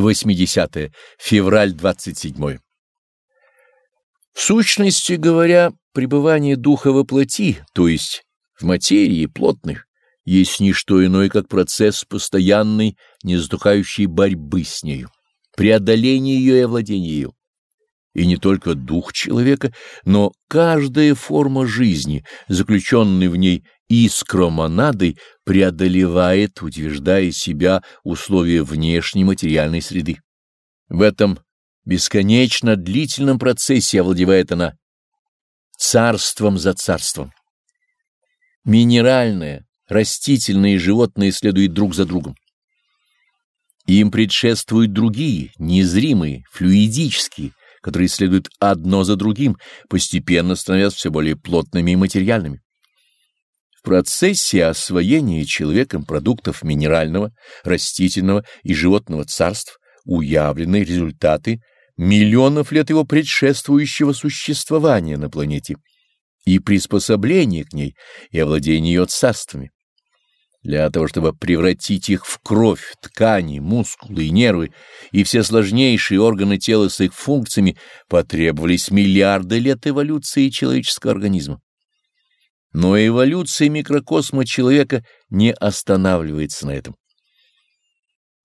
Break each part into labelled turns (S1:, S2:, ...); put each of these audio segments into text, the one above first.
S1: 80. Февраль 27. В сущности говоря, пребывание духа во плоти, то есть в материи плотных, есть не что иное, как процесс постоянной, незатухающей борьбы с нею, преодоление ее и овладение ее. И не только дух человека, но каждая форма жизни, заключенная в ней искромонадой, преодолевает, утверждая себя условия внешней материальной среды. В этом бесконечно длительном процессе овладевает она царством за царством. Минеральное, растительное и животное следуют друг за другом. Им предшествуют другие, незримые, флюидические, которые следуют одно за другим, постепенно становясь все более плотными и материальными. В процессе освоения человеком продуктов минерального, растительного и животного царств уявлены результаты миллионов лет его предшествующего существования на планете и приспособление к ней и овладение ее царствами. Для того, чтобы превратить их в кровь, ткани, мускулы и нервы и все сложнейшие органы тела с их функциями, потребовались миллиарды лет эволюции человеческого организма. Но эволюция микрокосма человека не останавливается на этом.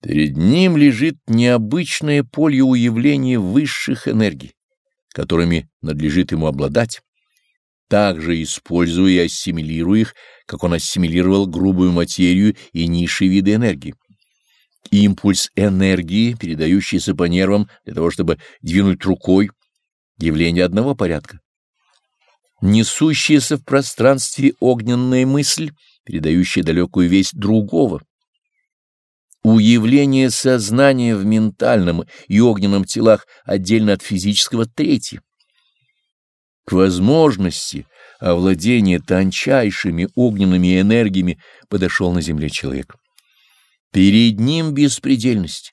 S1: Перед ним лежит необычное поле уявления высших энергий, которыми надлежит ему обладать, также используя и ассимилируя их, как он ассимилировал грубую материю и низшие виды энергии. Импульс энергии, передающийся по нервам для того, чтобы двинуть рукой, явление одного порядка. Несущаяся в пространстве огненная мысль, передающая далекую весть другого. Уявление сознания в ментальном и огненном телах отдельно от физического третье. К возможности овладения тончайшими огненными энергиями подошел на земле человек. Перед ним беспредельность,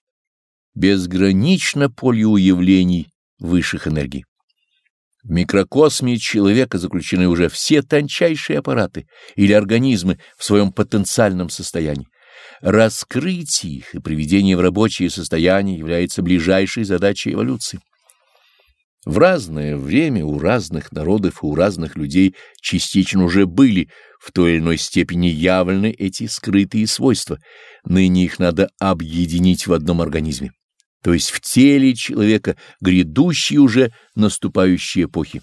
S1: безгранично поле уявлений высших энергий. В микрокосме человека заключены уже все тончайшие аппараты или организмы в своем потенциальном состоянии. Раскрытие их и приведение в рабочее состояние является ближайшей задачей эволюции. В разное время у разных народов и у разных людей частично уже были в той или иной степени явлены эти скрытые свойства. Ныне их надо объединить в одном организме, то есть в теле человека грядущие уже наступающие эпохи.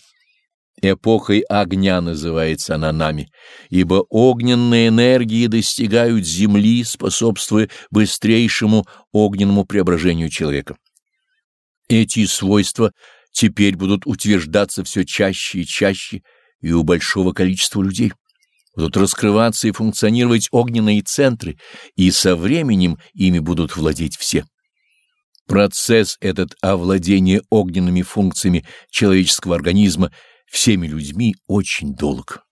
S1: Эпохой огня называется она нами, ибо огненные энергии достигают земли, способствуя быстрейшему огненному преображению человека. Эти свойства — теперь будут утверждаться все чаще и чаще и у большого количества людей. Будут раскрываться и функционировать огненные центры, и со временем ими будут владеть все. Процесс этот овладения огненными функциями человеческого организма всеми людьми очень долг.